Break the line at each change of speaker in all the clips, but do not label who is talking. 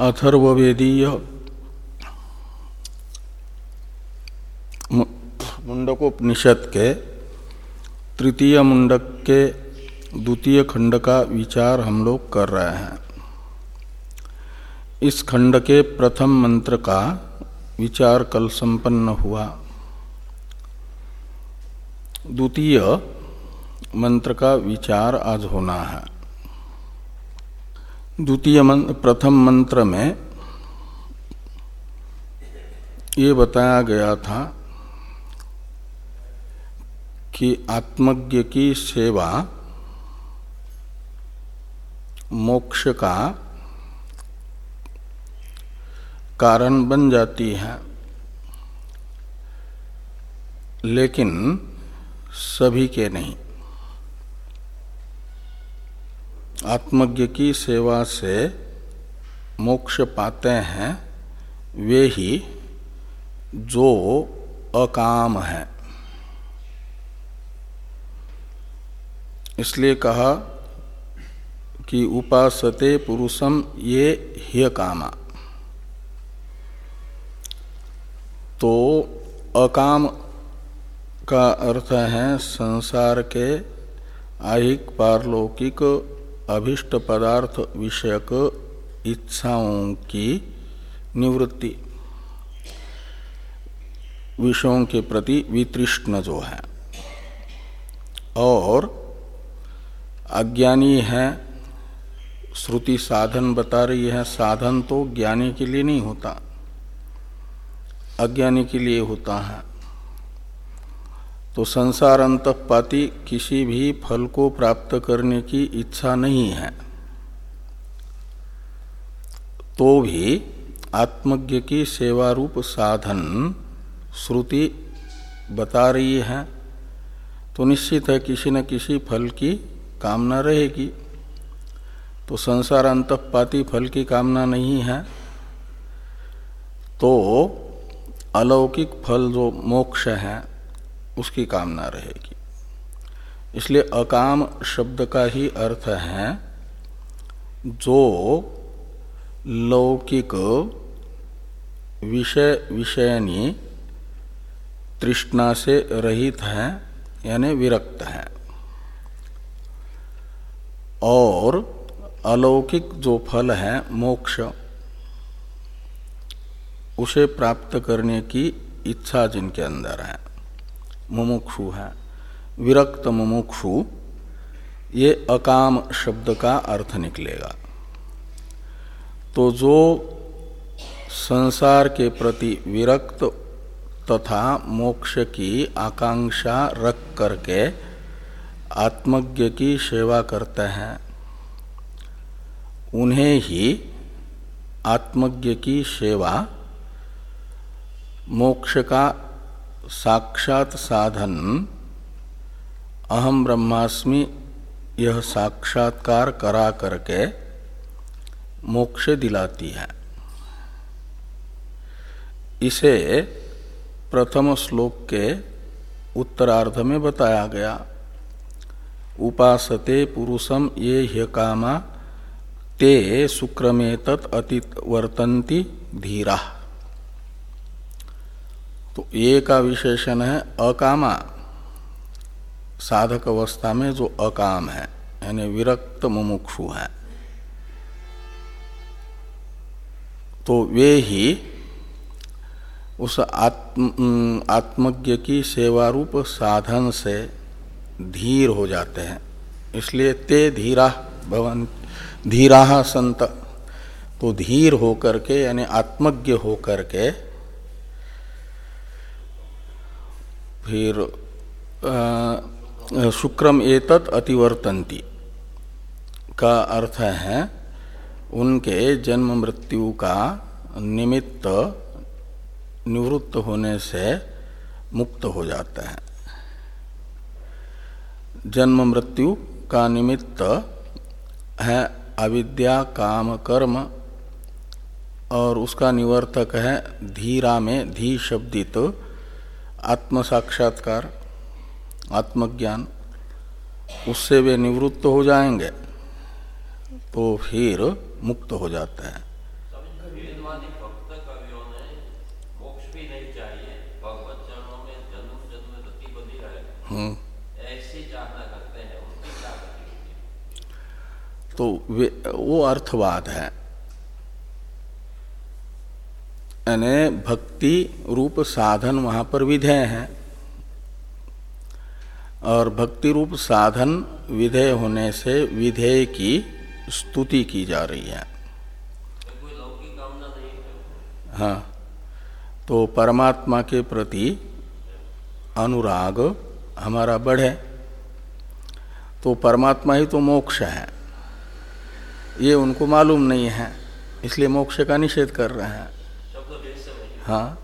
अथर्वेदीय मुंडकोपनिषद के तृतीय मुंडक के द्वितीय खंड का विचार हम लोग कर रहे हैं। इस खंड के प्रथम मंत्र का विचार कल संपन्न हुआ। द्वितीय मंत्र का विचार आज होना है। द्वितीय प्रथम मंत्र में ये बताया गया था कि आत्मज्ञ की सेवा मोक्ष का कारण बन जाती है। लेकिन सभी के नहीं। आत्मज्ञ की सेवा से मोक्ष पाते हैं, वे ही जो अकाम है। इसलिए कहा कि उपासते पुरुषम ये ह्य कामा तो अकाम का अर्थ है संसार के आहिक पारलौकिक अभिष्ट पदार्थ विषयक इच्छाओं की निवृत्ति। विषयों के प्रति वितृष्ण जो है। और अज्ञानी है, श्रुति साधन बता रही है। साधन तो ज्ञानी के लिए नहीं होता, अज्ञानी के लिए होता है। तो संसार अंतपाती किसी भी फल को प्राप्त करने की इच्छा नहीं है। तो भी आत्मज्ञ की सेवा रूप साधन श्रुति बता रही है तो निश्चित है किसी न किसी फल की कामना रहेगी। तो संसार अंतपाती फल की कामना नहीं है तो अलौकिक फल जो मोक्ष है उसकी कामना रहेगी। इसलिए अकाम शब्द का ही अर्थ है, जो लौकिक विषय विषयनी तृष्णा से रहित है, यानी विरक्त है। और अलौकिक जो फल है, मोक्ष, उसे प्राप्त करने की इच्छा जिनके अंदर है। मुमुक्षु है। विरक्त मुमुक्षु, ये अकाम शब्द का अर्थ निकलेगा। तो जो संसार के प्रति विरक्त तथा मोक्ष की आकांक्षा रख करके आत्मज्ञ की सेवा करते हैं, उन्हें ही आत्मज्ञ की सेवा मोक्ष का साक्षात साधन अहम ब्रह्मास्मि, यह साक्षात्कार करा करके मोक्ष दिलाती है। इसे प्रथम श्लोक के उत्तरार्ध में बताया गया। उपासते पुरुषम ये ह्य ते सुक्रमे तत् अतीत वर्तन्ति धीरा। तो ये का विशेषण है अकामा। साधक अवस्था में जो अकाम है, यानी विरक्त मुमुक्षु है। तो वे ही उस आत्म आत्मज्ञ की सेवारूप साधन से धीर हो जाते हैं। इसलिए ते धीरा भवन धीरा संत तो धीर होकर के, यानी आत्मज्ञ होकर के फिर शुक्रम एतत अतिवर्तंती का अर्थ है, उनके जन्म मृत्यु का निमित्त निवृत्त होने से मुक्त हो जाता है। जन्म मृत्यु का निमित्त है अविद्या, काम, कर्म, और उसका निवर्तक है धीरा में धी शब्दित तो आत्म साक्षात्कार आत्मज्ञान, उससे वे निवृत्त हो जाएँगे तो फिर मुक्त हो जाते हैं। हम्म। तो वे, वो अर्थवाद है। यानी भक्ति रूप साधन वहाँ पर विधेय है। और भक्ति रूप साधन विधेय होने से विधेय की स्तुति की जा रही है।
है
तो परमात्मा के प्रति अनुराग हमारा बढ़े। तो परमात्मा ही तो मोक्ष है। ये उनको मालूम नहीं है, इसलिए मोक्ष का निषेध कर रहे हैं। हाँ?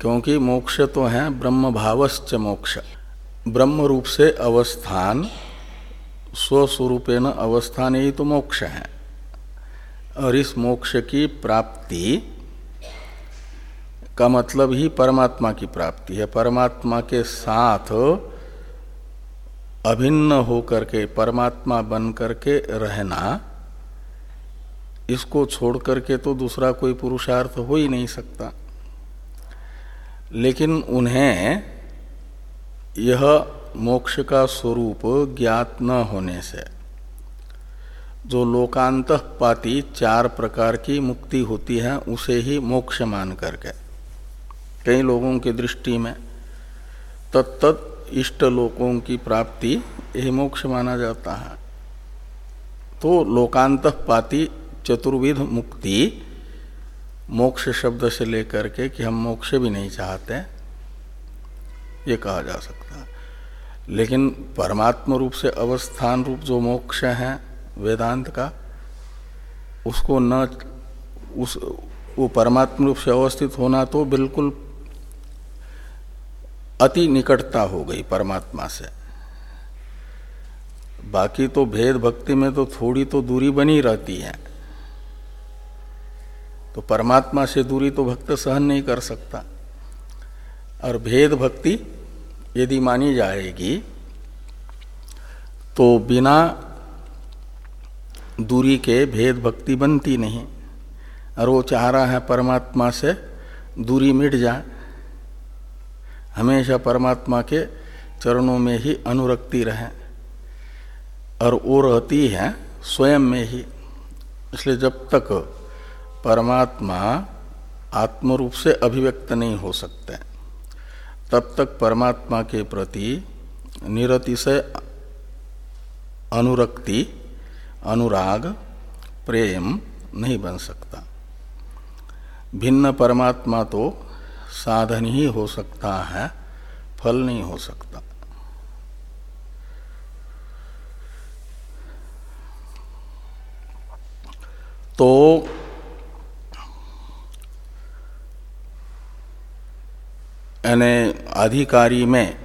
क्योंकि मोक्ष तो है ब्रह्म भावश्च मोक्ष। ब्रह्म रूप से अवस्थान, स्वस्वरूपेण अवस्थान यही तो मोक्ष है। और इस मोक्ष की प्राप्ति का मतलब ही परमात्मा की प्राप्ति है। परमात्मा के साथ अभिन्न होकर के, परमात्मा बन करके रहना इसको छोड़ करके तो दूसरा कोई पुरुषार्थ हो ही नहीं सकता। लेकिन उन्हें यह मोक्ष का स्वरूप ज्ञात न होने से, जो लोकांत पाती चार प्रकार की मुक्ति होती है, उसे ही मोक्ष मान करके। कई लोगों की दृष्टि में तत्त इष्ट लोकों की प्राप्ति यही मोक्ष माना जाता है। तो लोकांत पाती चतुर्विध मुक्ति मोक्ष शब्द से लेकर के कि हम मोक्ष भी नहीं चाहते, ये कहा जा सकता है। लेकिन परमात्म रूप से अवस्थान रूप जो मोक्ष है, वेदांत का, उसको न, उस, वो परमात्म रूप से अवस्थित होना तो बिल्कुल अति निकटता हो गई परमात्मा से। बाकी तो भेद भक्ति में तो थोड़ी तो दूरी बनी रहती है। तो परमात्मा से दूरी तो भक्त सहन नहीं कर सकता। और भेद भक्ति यदि मानी जाएगी तो बिना दूरी के भेद भक्ति बनती नहीं। और वो चाह रहा है परमात्मा से दूरी मिट जाए हमेशा परमात्मा के चरणों में ही अनुरक्ति रहे। और वो रहती है स्वयं में ही। इसलिए जब तक परमात्मा आत्मरूप से अभिव्यक्त नहीं हो सकते। तब तक परमात्मा के प्रति निरति से अनुरक्ति, अनुराग, प्रेम नहीं बन सकता। भिन्न परमात्मा तो साधन ही हो सकता है, फल नहीं हो सकता। तो यानी अधिकारी में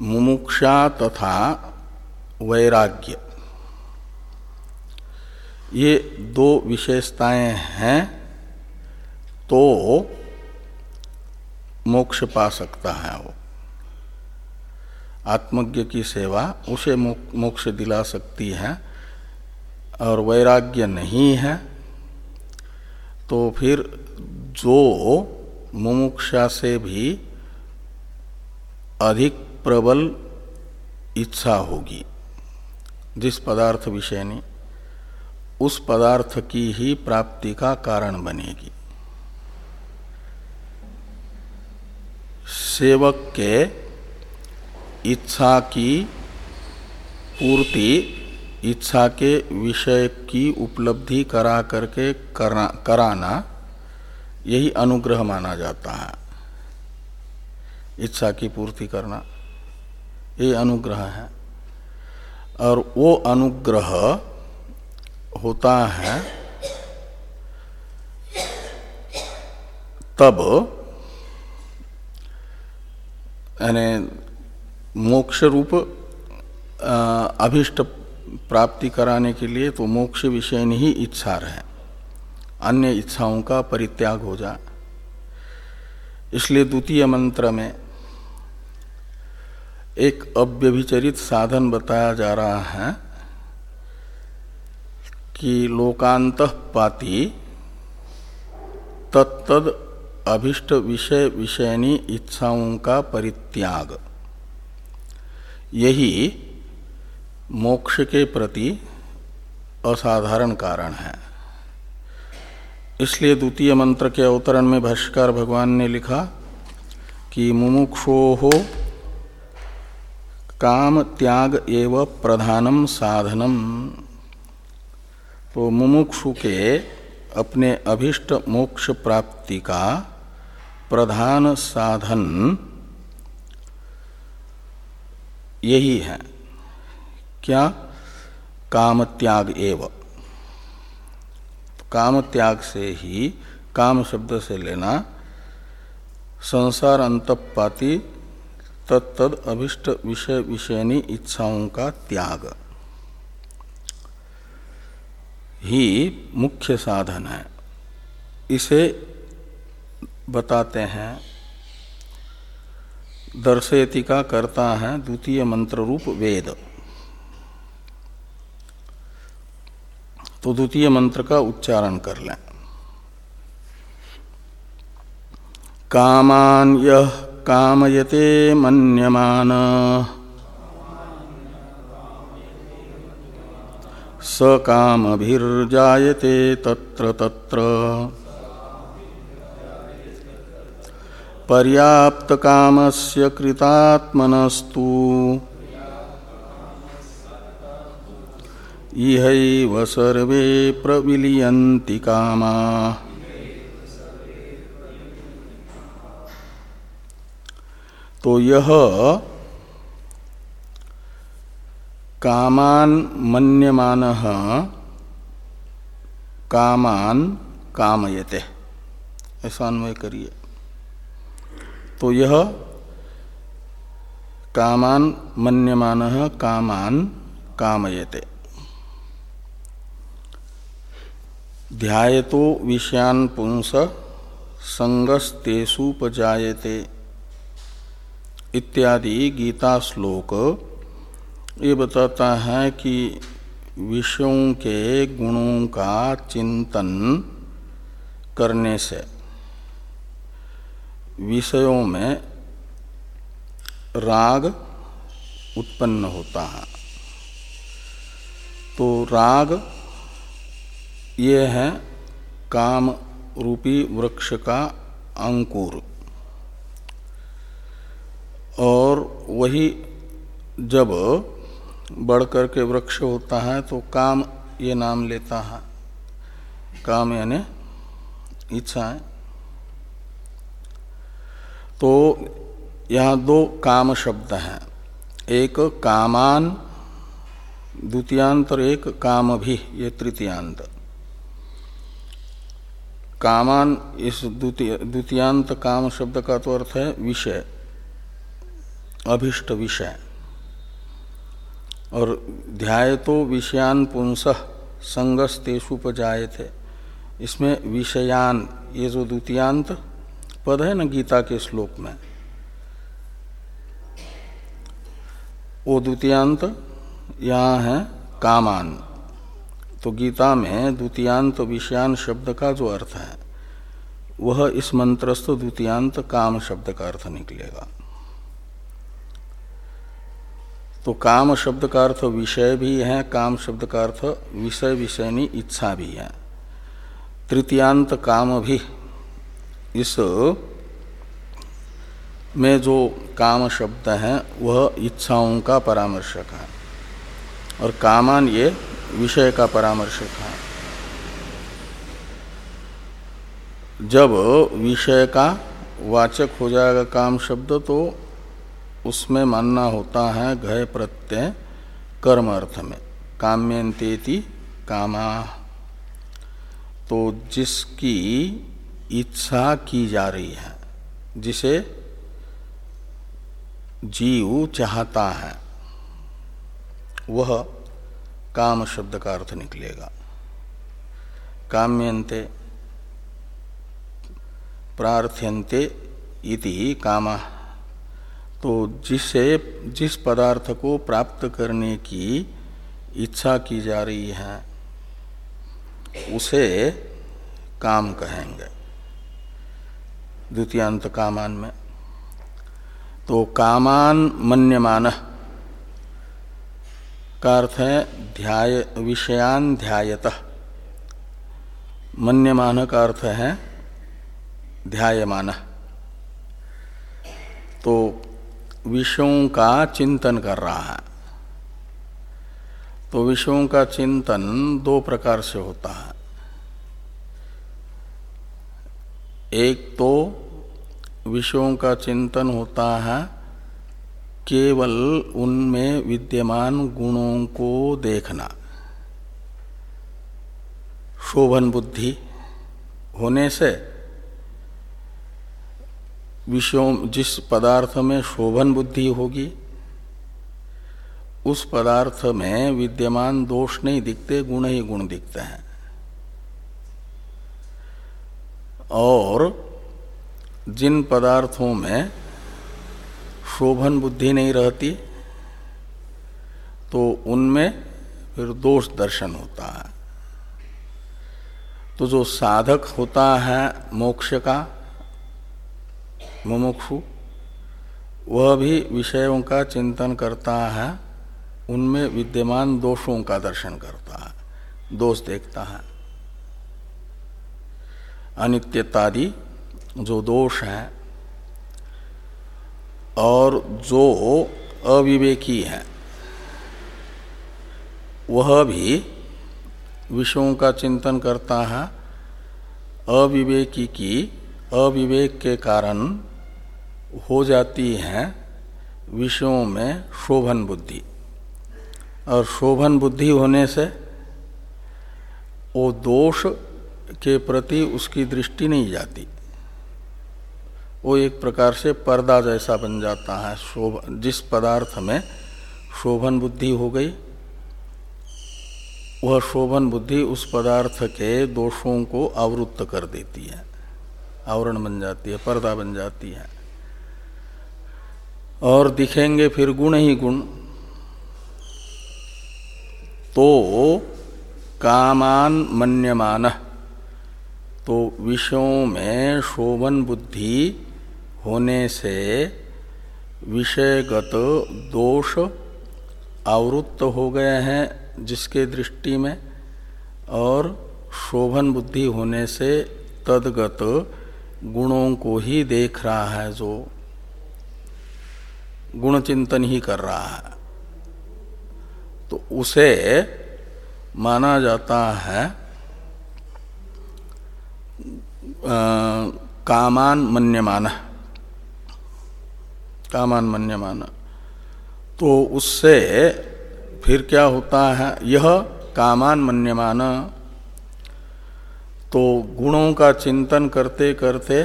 मुमुक्षा तथा वैराग्य। ये दो विशेषताएँ हैं तो मोक्ष पा सकता है वो। आत्मज्ञ की सेवा उसे मोक्ष दिला सकती है, और वैराग्य नहीं है तो फिर जो मुमुक्षा से भी अधिक प्रबल इच्छा होगी। जिस पदार्थ विषयनी उस पदार्थ की ही प्राप्ति का कारण बनेगी। सेवक के इच्छा की पूर्ति इच्छा के विषय की उपलब्धि करा करके करा, कराना यही अनुग्रह माना जाता है। इच्छा की पूर्ति करना, ये अनुग्रह है। और वो अनुग्रह होता है तब, यानी मोक्ष रूप अभिष्ट प्राप्ति कराने के लिए तो मोक्ष विषय ही इच्छा रहे। अन्य इच्छाओं का परित्याग हो जाए। इसलिए द्वितीय मंत्र में एक अव्यभिचरित साधन बताया जा रहा है कि लोकांत पाती तत्तद अभिष्ट विषय विषयनी इच्छाओं का परित्याग। यही मोक्ष के प्रति असाधारण कारण है। इसलिए द्वितीय मंत्र के अवतरण में भाष्कर भगवान ने लिखा कि मुमुक्षो हो काम त्याग एव प्रधानम साधनम। तो मुमुक्षु के अपने अभिष्ट मोक्ष प्राप्ति का प्रधान साधन यही है। क्या? काम त्याग एव। काम त्याग से ही काम शब्द से लेना संसार अंतपाती तत्तद अभिष्ट विषय विषयनी इच्छाओं का त्याग। ही मुख्य साधन है। इसे बताते हैं। दर्शयति का करता है द्वितीय मंत्र रूप वेद। तो द्वितीय मंत्र का उच्चारण कर लें। कामान यह कामयते मन्यमान। स कामभिर्जायते तत्र तत्र। पर्याप्त कामस्य कृतात्मनस्तु। इहैव सर्वे प्रविलियन्ति कामा। तो यह कामान मन्यमान कामान कामयते। ऐसा अन्वय करिए। तो यह कामान मन्यमान कामान कामयते। ध्यायतो विषयान पुंस संगस्तेषुपजायते इत्यादि गीता श्लोक ये बताता है कि विषयों के गुणों का चिंतन करने से विषयों में राग उत्पन्न होता है। तो राग ये है काम रूपी वृक्ष का अंकुर। और वही जब बढ़ करके वृक्ष होता है तो काम ये नाम लेता है। काम यानी इच्छाएँ तो यहाँ दो काम शब्द हैं। एक कामान द्वितीयांत और एक काम भी, ये तृतीयांत। कामान, इस द्वितीयांत काम शब्द का तो अर्थ है विषय, अभिष्ट विषय। और ध्याय तो विषयान पुंस संगस थे इसमें विषयान, ये जो द्वितीयांत, पद है ना गीता के श्लोक में। वो द्वितीयांत यहाँ है कामान। तो गीता में द्वितीयांत विषयान शब्द का जो अर्थ है, वह इस मंत्रस्थ द्वितीयांत काम शब्द का अर्थ निकलेगा। तो काम शब्द का अर्थ विषय भी है, काम शब्द का अर्थ विषय विषयनी इच्छा भी है। तृतीयांत काम भी, इस में जो काम शब्द है, वह इच्छाओं का परामर्शक है। और कामान ये विषय का परामर्शक है। जब विषय का वाचक हो जाएगा काम शब्द तो उसमें मानना होता है घय प्रत्यय कर्म अर्थ में। काम्यंतेति कामा। तो जिसकी इच्छा की जा रही है, जिसे जीव चाहता है, वह काम शब्द का अर्थ निकलेगा। काम्यंते प्रार्थ्यंते इति कामा। तो जिसे, जिस पदार्थ को प्राप्त करने की इच्छा की जा रही है, उसे काम कहेंगे। द्वितीयांत कामान में तो कामान मन्यमान का अर्थ है ध्याय विषयान ध्यायत मन्यमान का अर्थ है ध्यायमान। तो विषयों का चिंतन कर रहा है। तो विषयों का चिंतन दो प्रकार से होता है। एक तो विषयों का चिंतन होता है केवल उनमें विद्यमान गुणों को देखना। शोभन बुद्धि होने से विषयों, जिस पदार्थ में शोभन बुद्धि होगी, उस पदार्थ में विद्यमान दोष नहीं दिखते, गुण ही गुण दिखते हैं। और जिन पदार्थों में शोभन बुद्धि नहीं रहती तो उनमें फिर दोष दर्शन होता है। तो जो साधक होता है मोक्ष का, मुमुक्षु, वह भी विषयों का चिंतन करता है, उनमें विद्यमान दोषों का दर्शन करता है, दोष देखता है। अनित्यतादि जो दोष है और जो अविवेकी है, वह भी विषयों का चिंतन करता है। अविवेकी की अविवेक के कारण हो जाती है विषयों में शोभन बुद्धि। और शोभन बुद्धि होने से वो दोष के प्रति उसकी दृष्टि नहीं जाती। वो एक प्रकार से पर्दा जैसा बन जाता है, शोभ, जिस पदार्थ में शोभन बुद्धि हो गई, वह शोभन बुद्धि उस पदार्थ के दोषों को आवृत्त कर देती है। आवरण बन जाती है, पर्दा बन जाती है। और दिखेंगे फिर गुण ही गुण। तो कामान मन्यमान तो विषयों में शोभन बुद्धि होने से विषयगत दोष आवृत्त हो गए हैं जिसके दृष्टि में और शोभन बुद्धि होने से तदगत गुणों को ही देख रहा है जो गुण चिंतन ही कर रहा है। तो उसे माना जाता है आ, कामान मन्यमान। कामान मन्यमान। तो उससे फिर क्या होता है? यह कामान मन्यमान। तो गुणों का चिंतन करते करते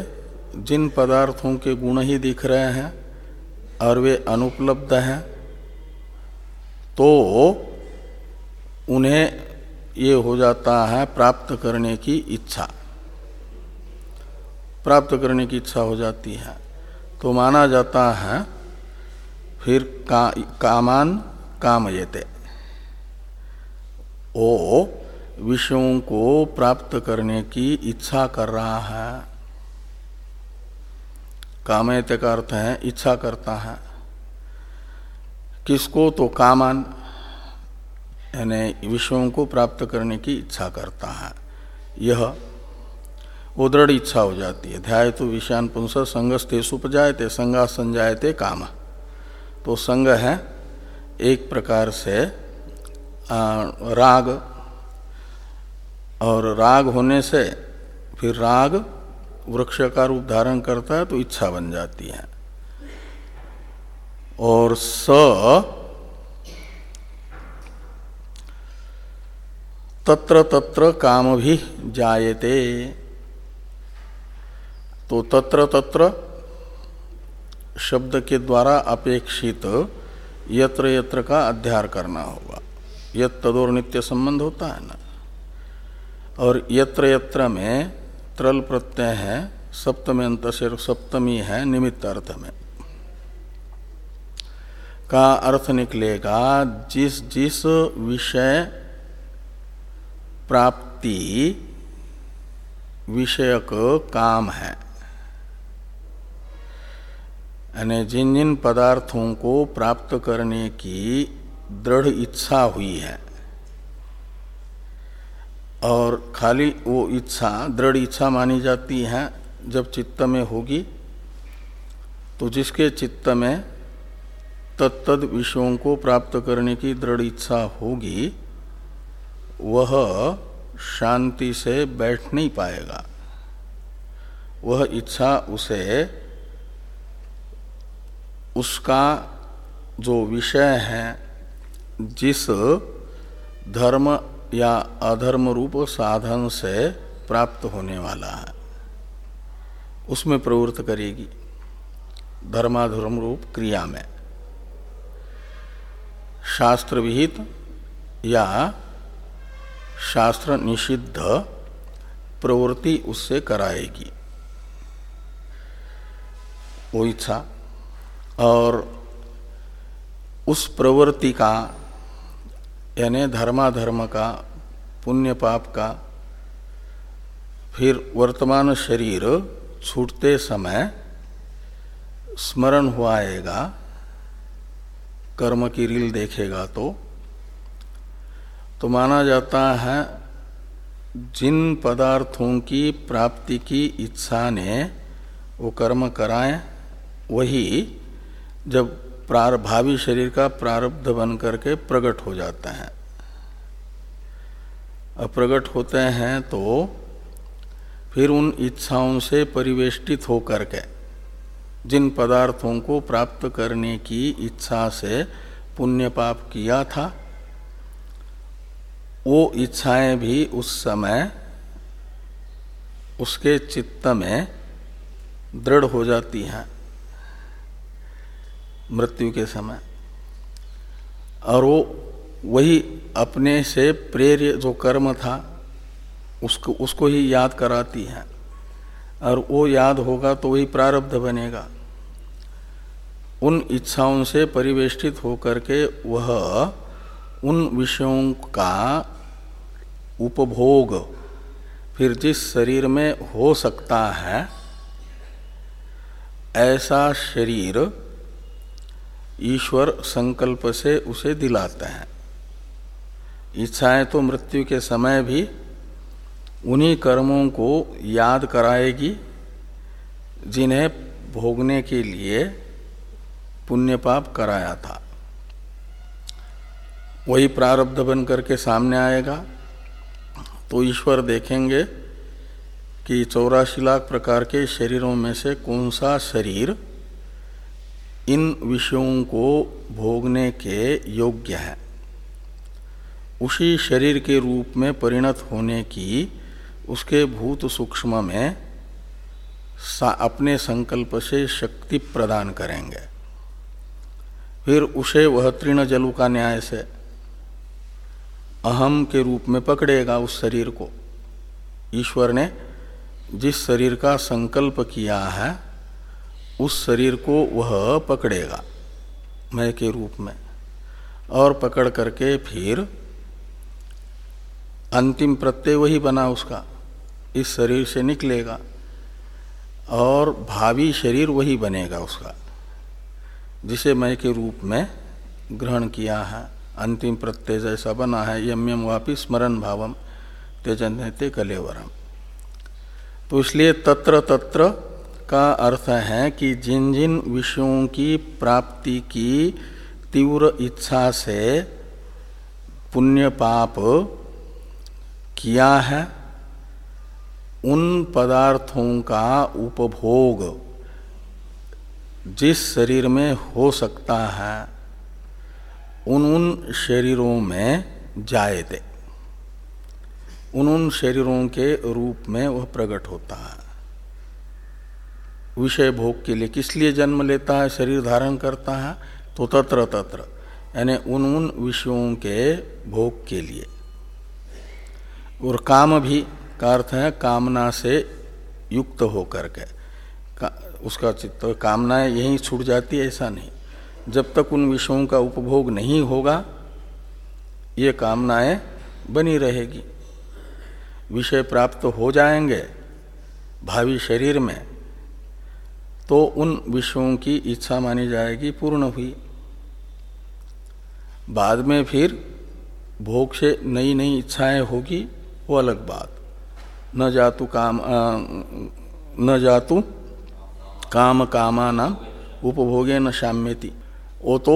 जिन पदार्थों के गुण ही दिख रहे हैं और वे अनुपलब्ध हैं तो उन्हें ये हो जाता है प्राप्त करने की इच्छा। प्राप्त करने की इच्छा हो जाती है। तो माना जाता है फिर का, कामान कामयते। ओ विषयों को प्राप्त करने की इच्छा कर रहा है। कामयते का अर्थ है इच्छा करता है। किसको? तो कामान यानी विषयों को प्राप्त करने की इच्छा करता है। यह वो दृढ़ इच्छा हो जाती है। ध्याय तो विषयान पुंस संगस्ते सुपजायते, संगा संजायते काम। तो संग है एक प्रकार से राग। और राग होने से फिर राग वृक्ष का रूप धारण करता है तो इच्छा बन जाती है। और स तत्र तत्र काम भी जायते। तो तत्र तत्र शब्द के द्वारा अपेक्षित यत्र यत्र का अध्यार करना होगा। यत तदोर नित्य संबंध होता है ना? और यत्र यत्र में त्रल प्रत्यय है, सप्तमी अंत से सप्तमी है, निमित्त अर्थ में। का अर्थ निकलेगा, जिस जिस विषय प्राप्ति विषयक काम है यानी जिन जिन पदार्थों को प्राप्त करने की दृढ़ इच्छा हुई है, और खाली वो इच्छा, दृढ़ इच्छा मानी जाती है, जब चित्त में होगी तो जिसके चित्त में तत्तद विषयों को प्राप्त करने की दृढ़ इच्छा होगी, वह शांति से बैठ नहीं पाएगा। वह इच्छा उसे उसका जो विषय है, जिस धर्म या अधर्म रूप साधन से प्राप्त होने वाला है, उसमें प्रवृत्त करेगी धर्माधर्म रूप क्रिया में। शास्त्र विहित या शास्त्र निषिद्ध प्रवृत्ति उससे कराएगी। वो इच्छा और उस प्रवृत्ति का, यानी धर्माधर्म का, पुण्य पाप का, फिर वर्तमान शरीर छूटते समय स्मरण हुआ आएगा कर्म की रील देखेगा तो तो माना जाता है जिन पदार्थों की प्राप्ति की इच्छा ने वो कर्म कराए, वही जब प्रार भावी शरीर का प्रारब्ध बन करके प्रकट हो जाते हैं। अप्रगट होते हैं तो फिर उन इच्छाओं से परिवेष्टित होकर के, जिन पदार्थों को प्राप्त करने की इच्छा से पुण्य पाप किया था, वो इच्छाएँ भी उस समय उसके चित्त में दृढ़ हो जाती हैं। मृत्यु के समय। और वो वही अपने से प्रेर्य जो कर्म था, उसको उसको ही याद कराती है। और वो याद होगा तो वही प्रारब्ध बनेगा। उन इच्छाओं से परिवेष्टित होकर के वह उन विषयों का उपभोग फिर जिस शरीर में हो सकता है, ऐसा शरीर ईश्वर संकल्प से उसे दिलाते हैं। इच्छाएँ तो मृत्यु के समय भी उन्हीं कर्मों को याद कराएगी, जिन्हें भोगने के लिए पुण्य पाप कराया था। वही प्रारब्ध बन करके सामने आएगा। तो ईश्वर देखेंगे कि चौरासी लाख प्रकार के शरीरों में से कौन सा शरीर इन विषयों को भोगने के योग्य है। उसी शरीर के रूप में परिणत होने की उसके भूत सूक्ष्म में अपने संकल्प से शक्ति प्रदान करेंगे। फिर उसे वह तृण जलु का न्याय से अहम के रूप में पकड़ेगा उस शरीर को। ईश्वर ने जिस शरीर का संकल्प किया है उस शरीर को वह पकड़ेगा मैं के रूप में। और पकड़ करके फिर अंतिम प्रत्यय वही बना उसका। इस शरीर से निकलेगा और भावी शरीर वही बनेगा उसका, जिसे मैं के रूप में ग्रहण किया है। अंतिम प्रत्यय जैसा बना है यम यम वापि स्मरण भावम तेजन ते कलेवरम। तो इसलिए तत्र तत्र का अर्थ है कि जिन जिन विषयों की प्राप्ति की तीव्र इच्छा से पुण्य पाप किया है, उन पदार्थों का उपभोग जिस शरीर में हो सकता है, उन उन शरीरों में जाए उन उन शरीरों के रूप में वह प्रकट होता है। विषय भोग के लिए किस लिए जन्म लेता है शरीर धारण करता है तो तत्र तत्र यानी उन उन विषयों के भोग के लिए। और काम भी का अर्थ है कामना से युक्त होकर के। का, उसका चित्त कामनाएँ यहीं छूट जाती है ऐसा नहीं। जब तक उन विषयों का उपभोग नहीं होगा ये कामनाएँ बनी रहेगी। विषय प्राप्त हो जाएँगे भावी शरीर में तो उन विषयों की इच्छा मानी जाएगी, पूर्ण हुई। बाद में फिर भोग से नई नई इच्छाएँ होगी, वो अलग बात। न जातु काम न जातु काम कामा नाम उपभोगे न शाम्यति। वो तो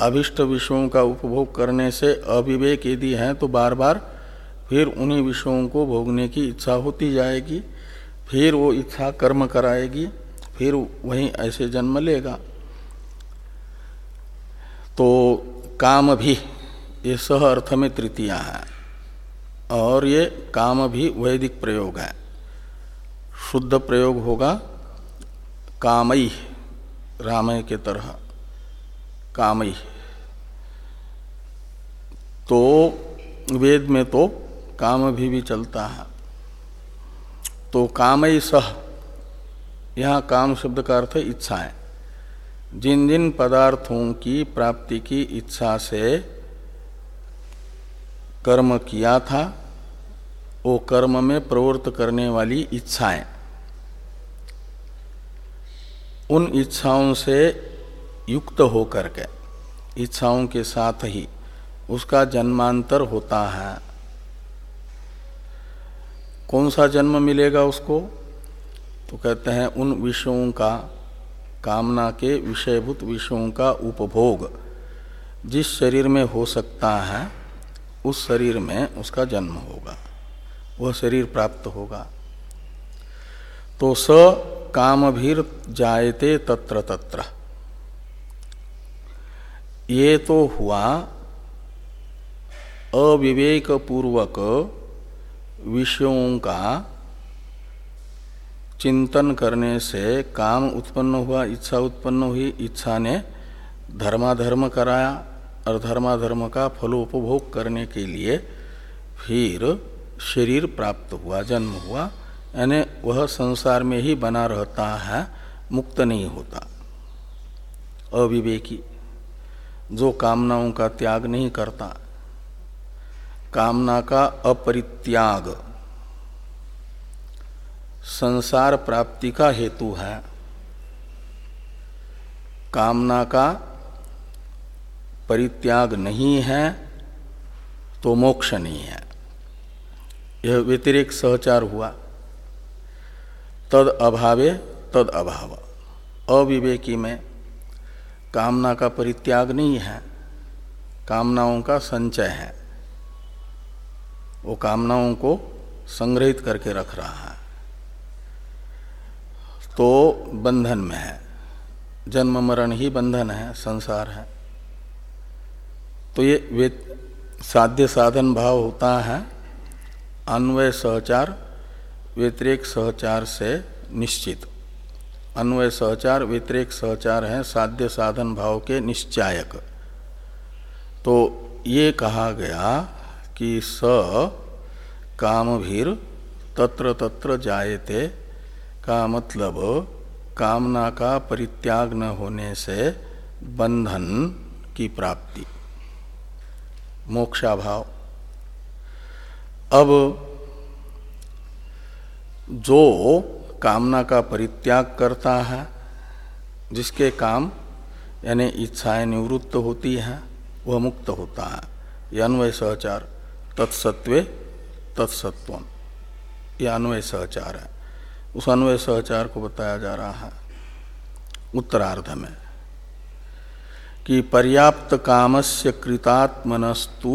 अभिष्ट विषयों का उपभोग करने से अविवेक यदि है तो बार बार फिर उन्हीं विषयों को भोगने की इच्छा होती जाएगी। फिर वो इच्छा कर्म कराएगी, फिर वहीं ऐसे जन्म लेगा। तो काम भी, ये सह अर्थ में तृतीया है। और ये काम भी वैदिक प्रयोग है। शुद्ध प्रयोग होगा कामई रामय के तरह, कामई। तो वेद में तो काम भी भी चलता है। तो कामई सह। यहाँ काम शब्द का अर्थ इच्छाएँ जिन जिन पदार्थों की प्राप्ति की इच्छा से कर्म किया था, वो कर्म में प्रवृत्त करने वाली इच्छाएँ। उन इच्छाओं से युक्त होकर के, इच्छाओं के साथ ही उसका जन्मांतर होता है। कौन सा जन्म मिलेगा उसको? तो कहते हैं, उन विषयों का कामना के विषयभूत विषयों का उपभोग जिस शरीर में हो सकता है, उस शरीर में उसका जन्म होगा। वह शरीर प्राप्त होगा। तो स काम भीर जायते तत्र तत्र। ये तो हुआ अविवेक पूर्वक विषयों का चिंतन करने से काम उत्पन्न हुआ, इच्छा उत्पन्न हुई, इच्छा ने धर्माधर्म कराया और धर्माधर्म का फलोपभोग करने के लिए फिर शरीर प्राप्त हुआ, जन्म हुआ, यानी वह संसार में ही बना रहता है, मुक्त नहीं होता। अविवेकी, जो कामनाओं का त्याग नहीं करता कामना का अपरित्याग। संसार प्राप्ति का हेतु है। कामना का परित्याग नहीं है तो मोक्ष नहीं है। यह व्यतिरिक्त सहचार हुआ। तद अभावे, तद अभाव। अविवेकी में कामना का परित्याग नहीं है। कामनाओं का संचय है। वो कामनाओं को संग्रहित करके रख रहा है। तो बंधन में है। जन्म मरण ही बंधन है, संसार है। तो ये वे साध्य साधन भाव होता है। अन्वय सहचार व्यतिरेक सहचार से निश्चित। अन्वय सहचार व्यतिरेक सहचार है, साध्य साधन भाव के निश्चायक। तो ये कहा गया कि स काम भीर तत्र तत्र जायते। का मतलब कामना का परित्याग न होने से बंधन की प्राप्ति। मोक्षाभाव। अब जो कामना का परित्याग करता है, जिसके काम, यानी इच्छाएँ निवृत्त होती हैं, वह मुक्त होता है। अन्वय सहचार। तत्सत्वे तत्सत्व यह अन्वय सहचार है। उस अन्वय सहचार को बताया जा रहा है। उत्तरार्ध में कि पर्याप्त कामस्य कृतात्मनस्तु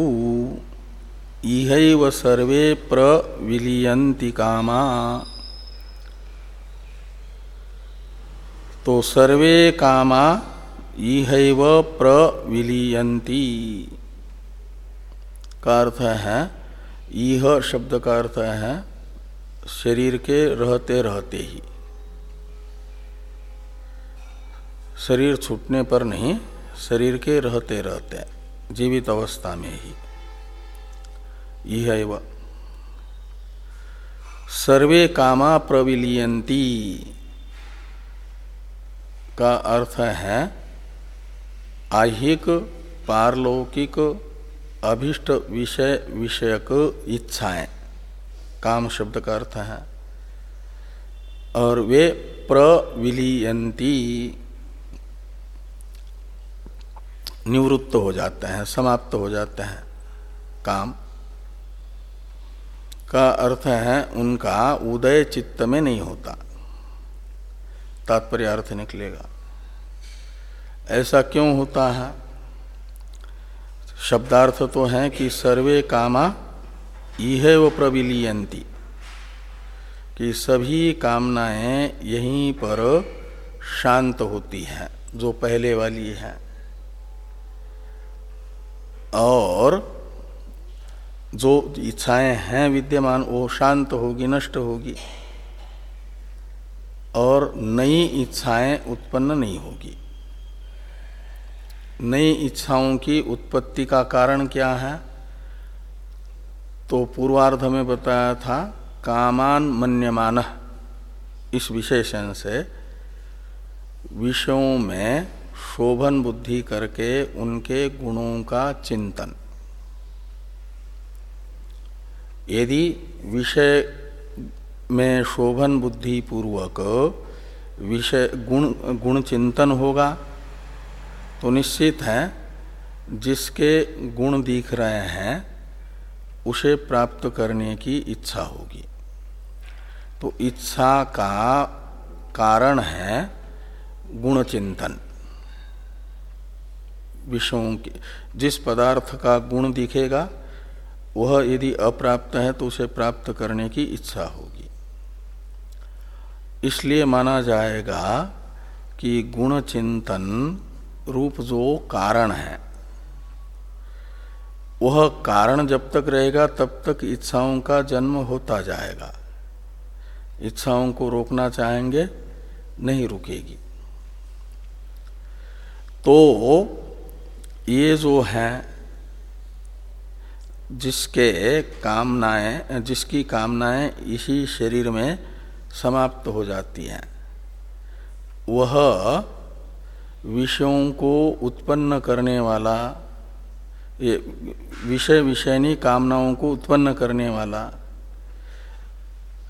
इहैव सर्वे प्रविलियंति कामा। तो सर्वे कामा इहैव प्रविलियंती का अर्थ है यह शब्द का अर्थ है, शरीर के रहते रहते ही। शरीर छूटने पर नहीं, शरीर के रहते रहते, जीवित अवस्था में ही। यह सर्वे कामा प्रविलियंती का अर्थ है, आहिक, पारलौकिक अभिष्ट विषय विषयक इच्छाएँ। काम शब्द का अर्थ है। और वे प्रविलियंती, निवृत्त हो जाते हैं, समाप्त हो जाते हैं काम। का अर्थ है उनका उदय चित्त में नहीं होता। तात्पर्य अर्थ निकलेगा। ऐसा क्यों होता है? शब्दार्थ तो है कि सर्वे कामा यह वो प्रविलियंती। कि सभी कामनाएँ यहीं पर शांत होती हैं, जो पहले वाली है। और जो इच्छाएँ हैं विद्यमान, वो शांत होगी, नष्ट होगी। और नई इच्छाएँ उत्पन्न नहीं होगी। नई इच्छाओं की उत्पत्ति का कारण क्या है? तो पूर्वार्ध में बताया था, कामान मन्यमान। इस विशेषण से विषयों में शोभन बुद्धि करके उनके गुणों का चिंतन। यदि विषय में शोभन बुद्धि पूर्वक विषय गुण गुण चिंतन होगा तो निश्चित है, जिसके गुण दिख रहे हैं, उसे प्राप्त करने की इच्छा होगी। तो इच्छा का कारण है गुण चिंतन विषयों के, जिस पदार्थ का गुण दिखेगा, वह यदि अप्राप्त है तो उसे प्राप्त करने की इच्छा होगी। इसलिए माना जाएगा कि गुण चिंतन रूप जो कारण है, वह कारण जब तक रहेगा, तब तक इच्छाओं का जन्म होता जाएगा। इच्छाओं को रोकना चाहेंगे, नहीं रुकेगी। तो ये जो है, जिसके कामनाएँ, जिसकी कामनाएँ इसी शरीर में समाप्त हो जाती हैं, वह विषयों को उत्पन्न करने वाला, ये विषय विषयनी कामनाओं को उत्पन्न करने वाला,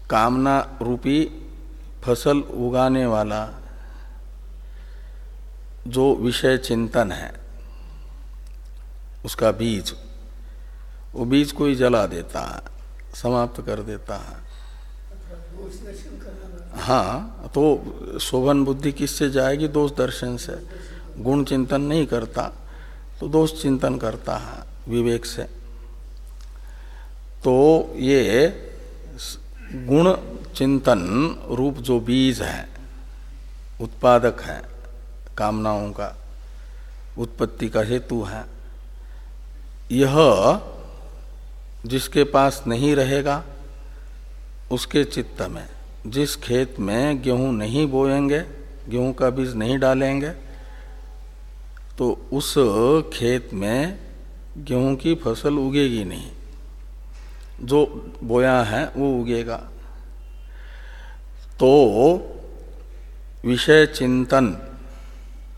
कामना रूपी फ़सल उगाने वाला, जो विषय चिंतन है, उसका बीज, वो बीज को ही जला देता है, समाप्त कर देता है। हाँ तो शोभन बुद्धि किससे जाएगी? दोष दर्शन से। गुण चिंतन नहीं करता तो दोष चिंतन करता है, विवेक से। तो ये गुण चिंतन रूप जो बीज है, उत्पादक है, कामनाओं का, उत्पत्ति का हेतु है, यह जिसके पास नहीं रहेगा, उसके चित्त में जिस खेत में गेहूँ नहीं बोएँगे, गेहूँ का बीज नहीं डालेंगे तो उस खेत में गेहूँ की फ़सल उगेगी नहीं। जो बोया है, वो उगेगा। तो विषय चिंतन,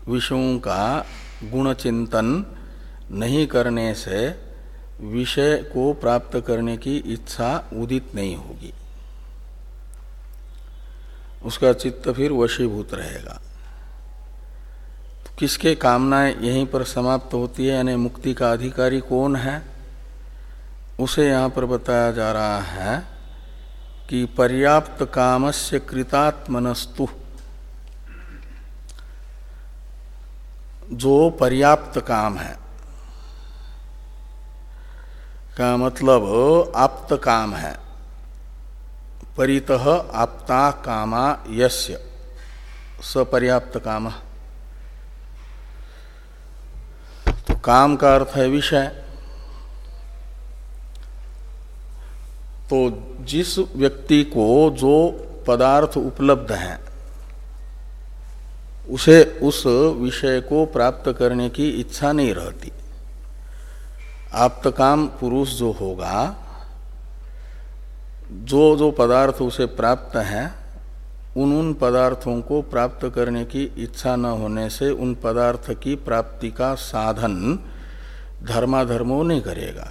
विषयों का गुण चिंतन नहीं करने से विषय को प्राप्त करने की इच्छा उदित नहीं होगी। उसका चित्त फिर वशीभूत रहेगा। तो किसके कामनाएँ यहीं पर समाप्त होती है? यानी मुक्ति का अधिकारी कौन है? उसे यहाँ पर बताया जा रहा है कि पर्याप्त कामस्य कृतात्मनस्तु। जो पर्याप्त काम है, का मतलब आप्त काम है। परित आप्ता कामा यस्य। सपर्याप्त काम। तो काम का अर्थ है विषय। तो जिस व्यक्ति को जो पदार्थ उपलब्ध है, उसे उस विषय को प्राप्त करने की इच्छा नहीं रहती। आप्तकाम पुरुष जो होगा जो जो पदार्थ उसे प्राप्त हैं, उन उन पदार्थों को प्राप्त करने की इच्छा न होने से उन पदार्थ की प्राप्ति का साधन धर्माधर्मो नहीं करेगा,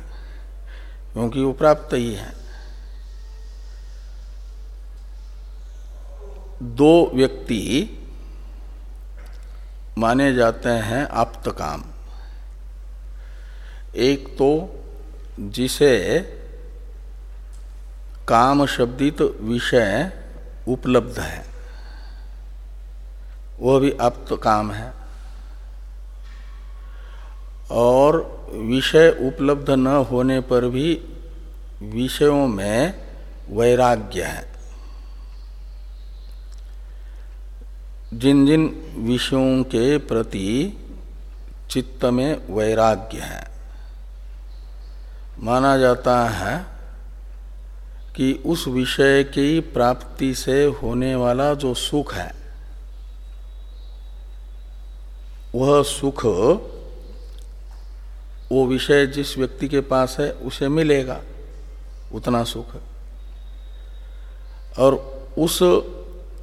क्योंकि वो प्राप्त ही है। दो व्यक्ति माने जाते हैं आप्त काम एक तो जिसे काम शब्दित विषय उपलब्ध है। वह भी आप्त काम है। और विषय उपलब्ध न होने पर भी विषयों में वैराग्य है। जिन जिन विषयों के प्रति चित्त में वैराग्य है, माना जाता है कि उस विषय की प्राप्ति से होने वाला जो सुख है, वह सुख वो विषय जिस व्यक्ति के पास है, उसे मिलेगा, उतना सुख और उस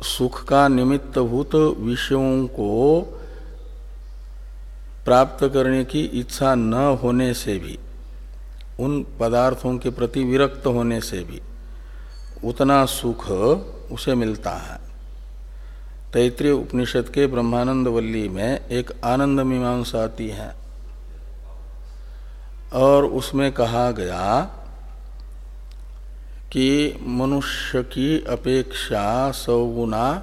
सुख का निमित्तभूत विषयों को प्राप्त करने की इच्छा न होने से भी, उन पदार्थों के प्रति विरक्त होने से भी उतना सुख उसे मिलता है। तैतृय उपनिषद के ब्रह्मानंद वल्ली में एक आनंद मीमांसा आती है। और उसमें कहा गया कि मनुष्य की अपेक्षा सौगुना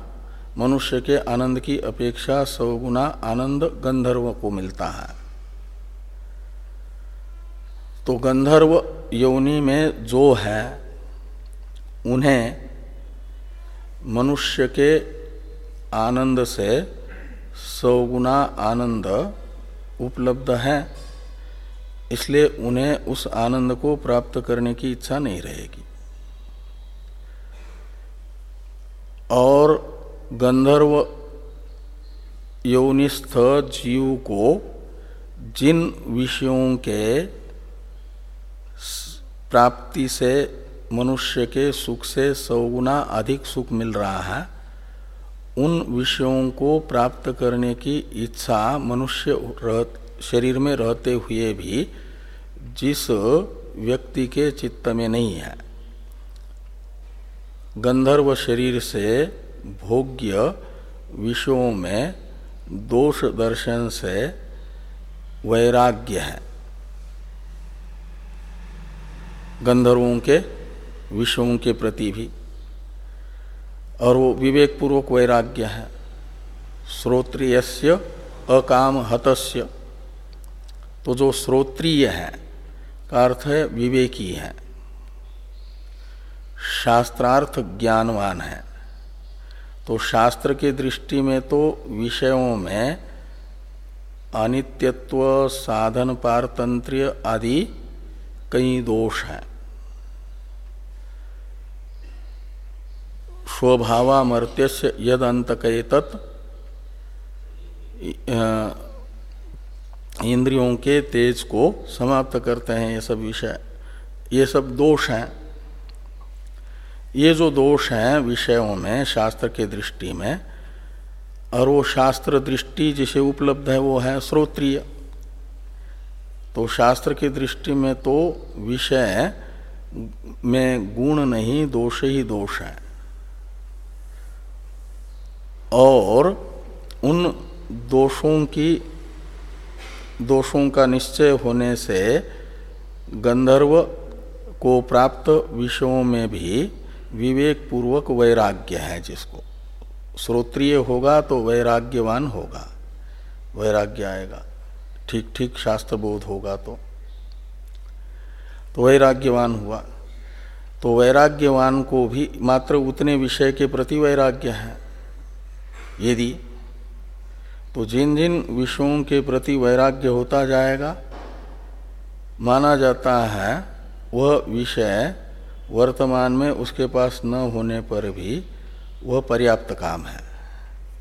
मनुष्य के आनंद की अपेक्षा सौगुना आनंद गंधर्व को मिलता है। तो गंधर्व योनि में जो है उन्हें मनुष्य के आनंद से सौगुना आनंद उपलब्ध है। इसलिए उन्हें उस आनंद को प्राप्त करने की इच्छा नहीं रहेगी। और गंधर्व यौनिस्थ जीव को जिन विषयों के प्राप्ति से मनुष्य के सुख से सौगुना अधिक सुख मिल रहा है। उन विषयों को प्राप्त करने की इच्छा मनुष्य शरीर में रहते हुए भी जिस व्यक्ति के चित्त में नहीं है। गंधर्व शरीर से भोग्य विषयों में दोष दर्शन से वैराग्य है। गंधर्वों के विषयों के प्रति भी। और वो विवेक पूर्वक वैराग्य है। श्रोत्रियस्य अकाम हतस्य तो जो श्रोत्रिय है, का अर्थ है विवेकी है। शास्त्रार्थ ज्ञानवान है। तो शास्त्र के दृष्टि में तो विषयों में अनित्यत्व, साधन, पारतंत्र्य आदि कई दोष हैं। स्वभावामर्त्यस्य यद अंतकत इंद्रियों के तेज को समाप्त करते हैं ये सब विषय। ये सब दोष हैं। ये जो दोष हैं विषयों में, शास्त्र के दृष्टि में, और वो शास्त्र दृष्टि जिसे उपलब्ध है वो है श्रोत्रिय। तो शास्त्र की दृष्टि में तो विषय में गुण नहीं, दोष ही दोष है। और उन दोषों की, दोषों का निश्चय होने से गंधर्व को प्राप्त विषयों में भी विवेक पूर्वक वैराग्य है जिसको। श्रोत्रिय होगा तो वैराग्यवान होगा। वैराग्य आएगा। ठीक ठीक शास्त्र बोध होगा तो। तो वैराग्यवान हुआ। तो वैराग्यवान को भी मात्र उतने विषय के प्रति वैराग्य है। यदि तो जिन जिन विषयों के प्रति वैराग्य होता जाएगा, माना जाता है, वह विषय वर्तमान में उसके पास न होने पर भी वह पर्याप्त काम है।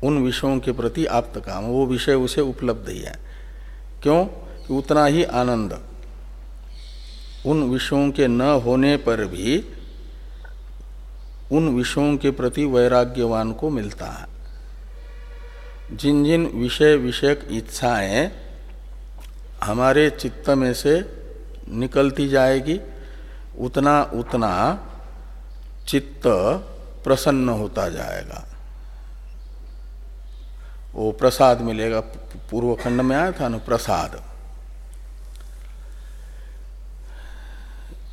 उन विषयों के प्रति आप्त काम, वो विषय उसे उपलब्ध ही है। क्यों? कि उतना ही आनंद। उन विषयों के न होने पर भी उन विषयों के प्रति वैराग्यवान को मिलता है। जिन जिन विषय विषयक इच्छाएँ हमारे चित्त में से निकलती जाएगी, उतना उतना चित्त प्रसन्न होता जाएगा। वो प्रसाद मिलेगा पूर्व खंड में आया था ना, प्रसाद।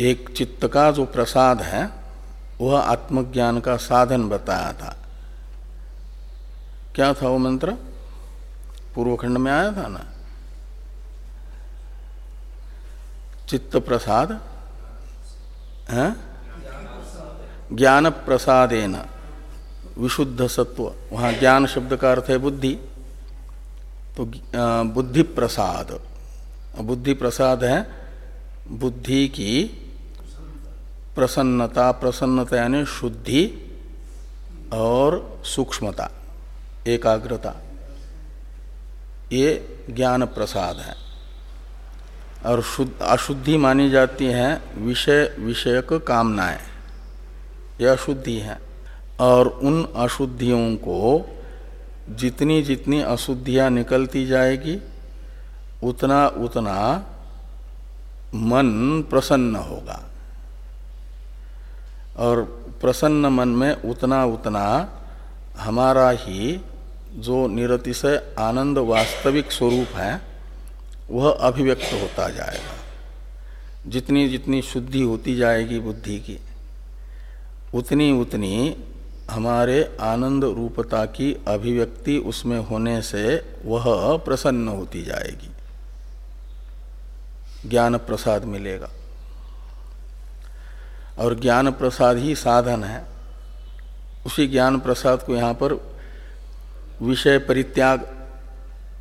एक चित्त का जो प्रसाद है, वह आत्मज्ञान का साधन बताया था। क्या था वो मंत्र? पूर्व खंड में आया था ना? चित्त प्रसाद है? ज्ञान प्रसादेन विशुद्ध सत्व वहाँ ज्ञान शब्द का अर्थ है बुद्धि। तो बुद्धि प्रसाद बुद्धि प्रसाद है बुद्धि की प्रसन्नता प्रसन्नता यानी शुद्धि और सूक्ष्मता। एकाग्रता। ये ज्ञान प्रसाद है। और शुद्ध, अशुद्धि मानी जाती है विषय, विषयक कामनाएँ। यह अशुद्धि है। और उन अशुद्धियों को जितनी जितनी अशुद्धियाँ निकलती जाएगी, उतना उतना मन प्रसन्न होगा। और प्रसन्न मन में उतना उतना हमारा ही जो निरतिशय आनंद वास्तविक स्वरूप है, वह अभिव्यक्त होता जाएगा। जितनी जितनी शुद्धि होती जाएगी बुद्धि की, उतनी उतनी हमारे आनंद रूपता की अभिव्यक्ति उसमें होने से वह प्रसन्न होती जाएगी। ज्ञान प्रसाद मिलेगा। और ज्ञान प्रसाद ही साधन है। उसी ज्ञान प्रसाद को यहाँ पर विषय परित्याग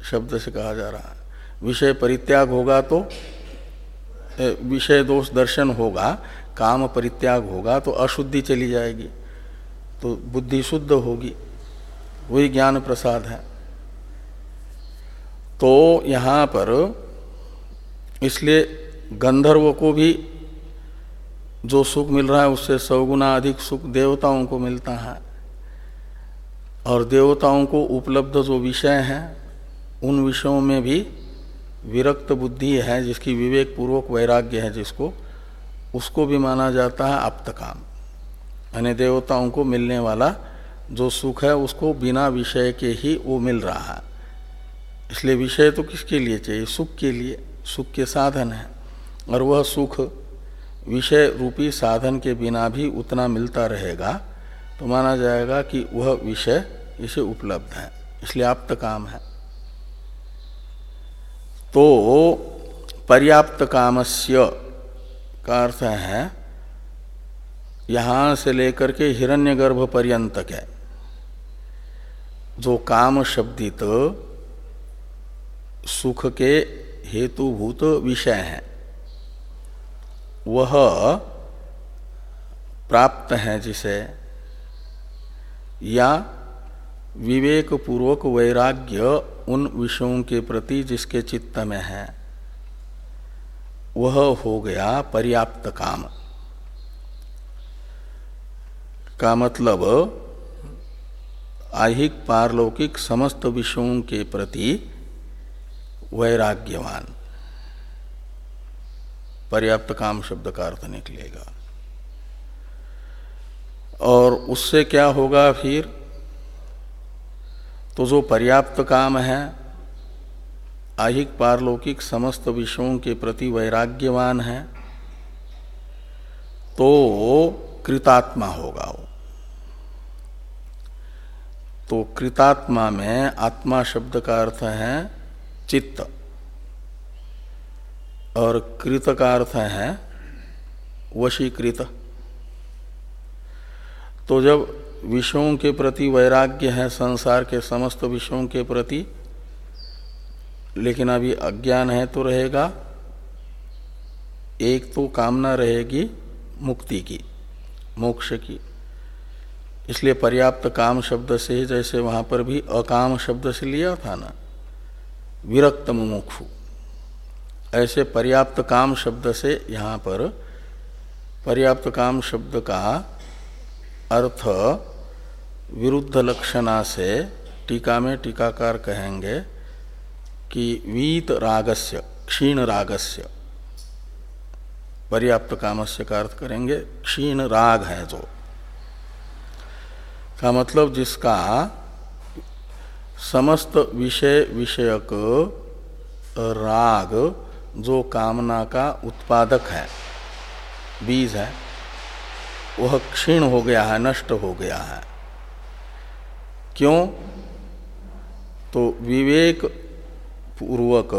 शब्द से कहा जा रहा है। विषय परित्याग होगा तो विषय दोष दर्शन होगा, काम परित्याग होगा तो अशुद्धि चली जाएगी तो बुद्धि शुद्ध होगी, वही ज्ञान प्रसाद है। तो यहाँ पर इसलिए गंधर्व को भी जो सुख मिल रहा है उससे सौगुना अधिक सुख देवताओं को मिलता है। और देवताओं को उपलब्ध जो विषय हैं, उन विषयों में भी विरक्त बुद्धि है, जिसकी विवेक पूर्वक वैराग्य है जिसको, उसको भी माना जाता है आप्त काम यानी देवताओं को मिलने वाला जो सुख है, उसको बिना विषय के ही वो मिल रहा है। इसलिए विषय तो किसके लिए चाहिए? सुख के लिए, सुख के साधन है। और वह सुख विषय रूपी साधन के बिना भी उतना मिलता रहेगा। तो माना जाएगा कि वह विषय इसे उपलब्ध है, इसलिए आप्त काम है। तो पर्याप्त कामस्य का अर्थ है, यहाँ से लेकर के हिरण्यगर्भ पर्यंत है जो काम शब्दित सुख के हेतुभूत विषय है, वह प्राप्त है जिसे, या विवेक पूर्वक वैराग्य उन विषयों के प्रति जिसके चित्त में है, वह हो गया पर्याप्त काम। का मतलब आहिक पारलौकिक समस्त विषयों के प्रति वैराग्यवान। पर्याप्त काम शब्द का अर्थ निकलेगा। और उससे क्या होगा फिर? तो जो पर्याप्त काम है आहिक पारलौकिक समस्त विषयों के प्रति वैराग्यवान है तो कृतात्मा होगा वो। तो कृतात्मा में आत्मा शब्द का अर्थ है चित्त, और कृत का अर्थ है वशीकृत। तो जब विषयों के प्रति वैराग्य है, संसार के समस्त विषयों के प्रति। लेकिन अभी अज्ञान है तो रहेगा। एक तो कामना रहेगी मुक्ति की, मोक्ष की। इसलिए पर्याप्त काम शब्द से जैसे वहाँ पर भी अकाम शब्द से लिया था ना, विरक्त मुमुक्षु। ऐसे पर्याप्त काम शब्द से यहाँ पर, पर्याप्त काम शब्द का अर्थ विरुद्ध लक्षणा से टीका में टीकाकार कहेंगे कि वीत रागस्य, क्षीण रागस्य, पर्याप्त कामस्य का अर्थ करेंगे, क्षीण राग है जो। का मतलब जिसका समस्त विषय विषयक राग जो कामना का उत्पादक है, बीज है। वह क्षीण हो गया है, नष्ट हो गया है। क्यों? तो विवेक पूर्वक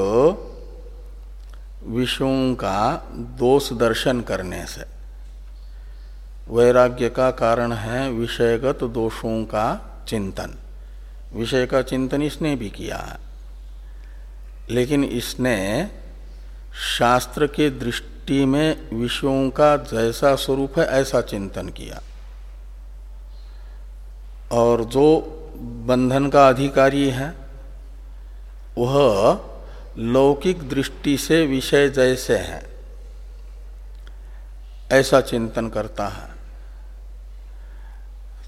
विषयों का दोष दर्शन करने से। वैराग्य का कारण है विषयगत दोषों का चिंतन। विषय का चिंतन इसने भी किया है। लेकिन इसने शास्त्र के दृष्टि में विषयों का जैसा स्वरूप है, ऐसा चिंतन किया। और जो बंधन का अधिकारी है, वह लौकिक दृष्टि से विषय जैसे हैं, ऐसा चिंतन करता है।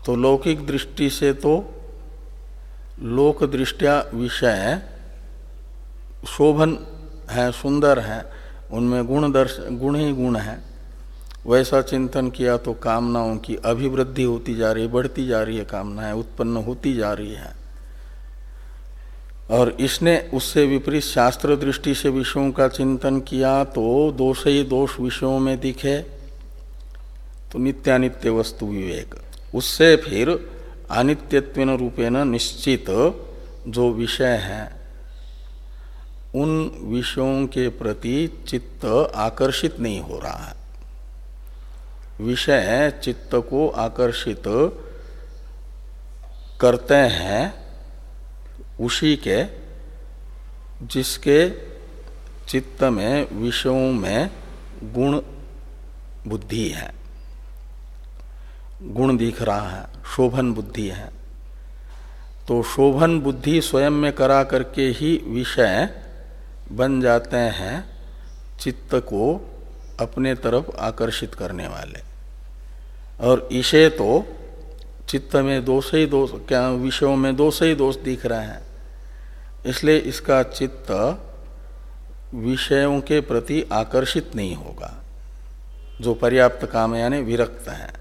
तो लौकिक दृष्टि से तो लोक दृष्टिया विषय शोभन है, सुंदर है उनमें गुण दर्श, गुण ही गुण है। वैसा चिंतन किया तो कामनाओं की अभिवृद्धि होती जा रही है, बढ़ती जा रही है, कामनाएँ उत्पन्न होती जा रही है। और इसने उससे विपरीत शास्त्र दृष्टि से विषयों का चिंतन किया तो दोष ही दोष विषयों में दिखे तो नित्यानित्य वस्तु विवेक। उससे फिर अनित्यत्व रूपेण निश्चित जो विषय है उन विषयों के प्रति चित्त आकर्षित नहीं हो रहा है। विषय चित्त को आकर्षित करते हैं उसी के, जिसके चित्त में, विषयों में गुण बुद्धि है। गुण दिख रहा है, शोभन बुद्धि है। तो शोभन बुद्धि स्वयं में करा करके ही विषय बन जाते हैं चित्त को अपने तरफ़ आकर्षित करने वाले। और इसे तो चित्त में दोष ही दोष क्या विषयों में दोष ही दोष दिख रहे हैं। इसलिए इसका चित्त विषयों के प्रति आकर्षित नहीं होगा। जो पर्याप्त काम यानी विरक्त है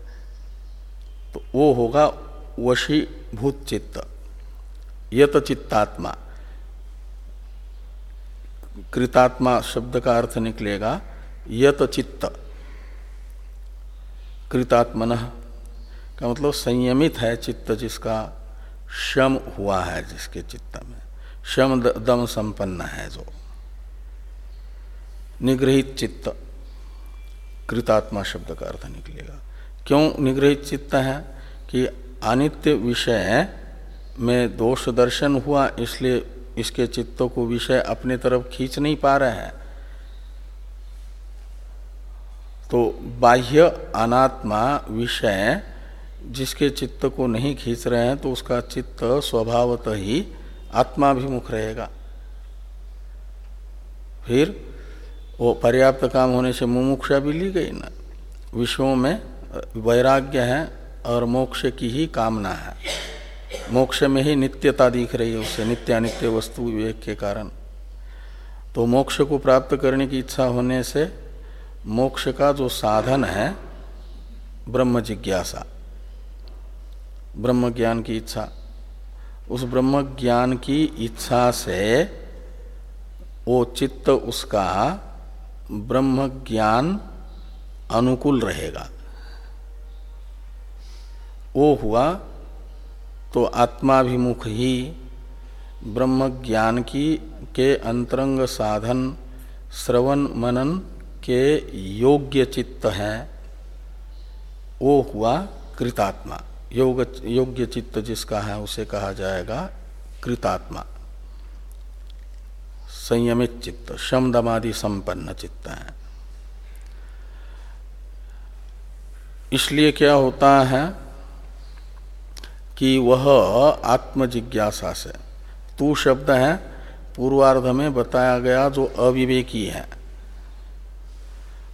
तो वो होगा वशीभूत चित्त, यत चित्तात्मा। कृतात्मा शब्द का अर्थ निकलेगा, यत चित्त। कृतात्मन का मतलब संयमित है चित्त जिसका शम हुआ है, जिसके चित्त में शम दम संपन्न है जो। निग्रहित चित्त, कृतात्मा शब्द का अर्थ निकलेगा। क्यों निग्रहित चित्त है? कि अनित्य विषय में दोष दर्शन हुआ, इसलिए इसके चित्तों को विषय अपने तरफ़ खींच नहीं पा रहे हैं। तो बाह्य अनात्मा विषय जिसके चित्त को नहीं खींच रहे हैं तो उसका चित्त स्वभावत ही आत्माभिमुख रहेगा। फिर वो पर्याप्त काम होने से मुमुक्षा भी ली गई ना। विषयों में वैराग्य है और मोक्ष की ही कामना है। मोक्ष में ही नित्यता दिख रही है उससे नित्यानित्य वस्तु विवेक के कारण। तो मोक्ष को प्राप्त करने की इच्छा होने से मोक्ष का जो साधन है, ब्रह्म जिज्ञासा, ब्रह्म ज्ञान की इच्छा, उस ब्रह्म ज्ञान की इच्छा से वो चित्त उसका ब्रह्म ज्ञान अनुकूल रहेगा। वो हुआ तो आत्माभिमुख ही ब्रह्म ज्ञान की के अंतरंग साधन श्रवण मनन के योग्य चित्त हैं, वो हुआ कृतात्मा। योग योग्य चित्त जिसका है, उसे कहा जाएगा कृतात्मा। संयमित चित्त, शमदमादि संपन्न चित्त है। इसलिए क्या होता है कि वह आत्मजिज्ञासा से। तू शब्द है, पूर्वार्ध में बताया गया जो अविवेकी है।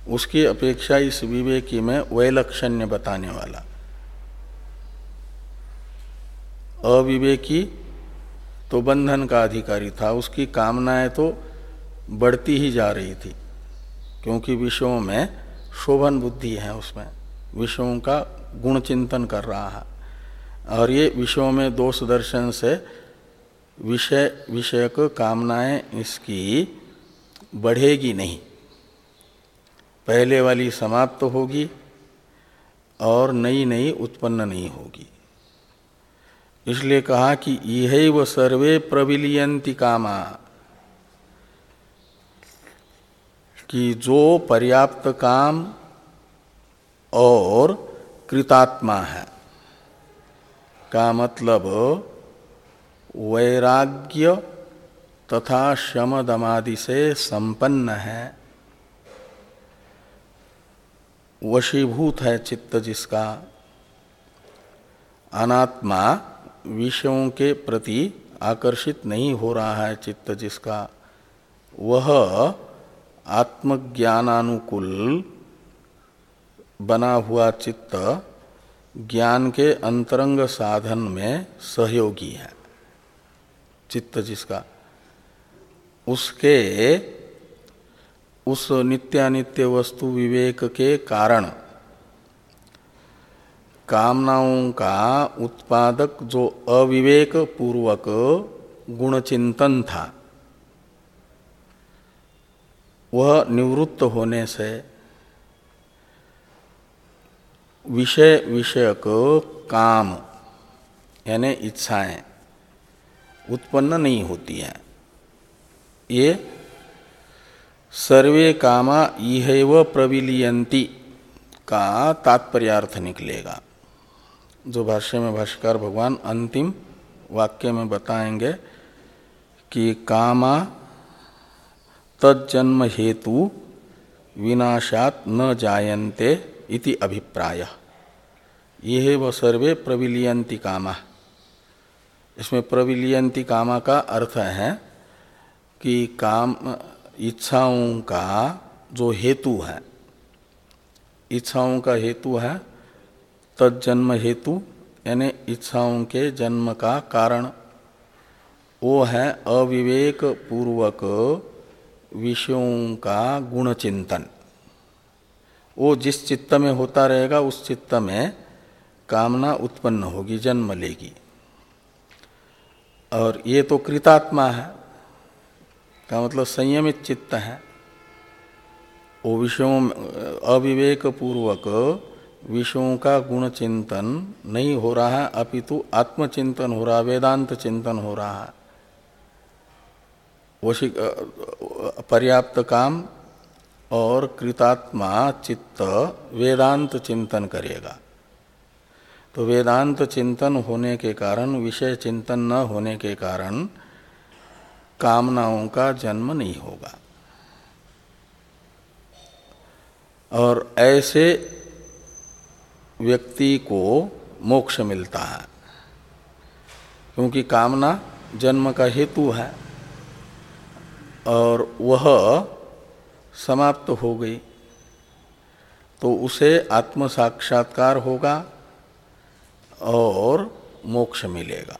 उसकी अपेक्षा इस विवेकी में वैलक्षण्य बताने वाला। अविवेकी तो बंधन का अधिकारी था, उसकी कामनाएँ तो बढ़ती ही जा रही थी, क्योंकि विषयों में शोभन बुद्धि है उसमें। विषयों का गुण चिंतन कर रहा है। और ये विषयों में दोष दर्शन से विषय, विषयक कामनाएँ इसकी बढ़ेगी नहीं। पहले वाली समाप्त तो होगी और नई नई उत्पन्न नहीं होगी। इसलिए कहा कि यह व सर्वे प्रविलियंति कामा। कि जो पर्याप्त काम और कृतात्मा है। का मतलब वैराग्य तथा शम दमादि से संपन्न है। वशीभूत है चित्त जिसका। अनात्मा विषयों के प्रति आकर्षित नहीं हो रहा है चित्त जिसका। वह आत्मज्ञानानुकूल बना हुआ चित्त ज्ञान के अंतरंग साधन में सहयोगी है। चित्त जिसका, उसके, उस नित्यानित्य वस्तु विवेक के कारण कामनाओं का उत्पादक जो अविवेक पूर्वक गुणचिंतन था, वह निवृत्त होने से विषय विषयक काम, यानी इच्छाएँ उत्पन्न नहीं होती हैं। ये सर्वे कामा इहैव प्रविलियंती का तात्पर्यार्थ निकलेगा। जो भाष्य में भाष्यकार भगवान अंतिम वाक्य में बताएँगे कि कामा तज्जन्म हेतु विनाशात न जायन्ते इति अभिप्राय। ये व सर्वे प्रविलियंती कामा। इसमें प्रविलियंती कामा का अर्थ है कि काम, इच्छाओं का जो हेतु है, इच्छाओं का हेतु है तत्जन्म हेतु, यानी इच्छाओं के जन्म का कारण। वो है अविवेक पूर्वक विषयों का गुण चिंतन वो जिस चित्त में होता रहेगा, उस चित्त में कामना उत्पन्न होगी, जन्म लेगी। और ये तो कृतात्मा है, का मतलब संयमित चित्त है। वो विषयों अविवेक पूर्वक विषयों का गुण चिंतन नहीं हो रहा है, अपितु आत्मचिंतन हो रहा वेदांत चिंतन हो रहा है। वशी पर्याप्त काम और कृतात्मा चित्त वेदांत चिंतन करेगा। तो वेदांत चिंतन होने के कारण, विषय चिंतन न होने के कारण कामनाओं का जन्म नहीं होगा। और ऐसे व्यक्ति को मोक्ष मिलता है, क्योंकि कामना जन्म का हेतु है और वह समाप्त हो गई। तो उसे आत्म साक्षात्कार होगा और मोक्ष मिलेगा।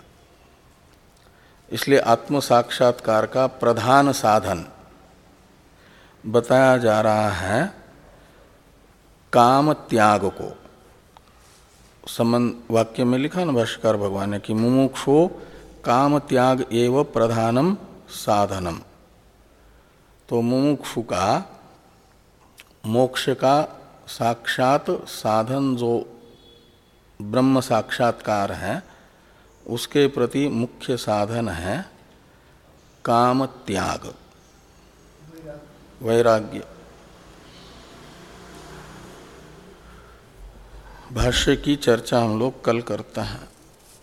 इसलिए आत्म साक्षात्कार का प्रधान साधन बताया जा रहा है काम त्याग को। संबंध वाक्य में लिखा ना भाष्कर भगवान ने कि मुमुक्षो काम त्याग एवं प्रधानम साधनम। तो मुमुक्षु का मोक्ष का साक्षात साधन जो ब्रह्म साक्षात्कार है, उसके प्रति मुख्य साधन है काम त्याग। वैराग्य। भाष्य की चर्चा हम लोग कल करते हैं।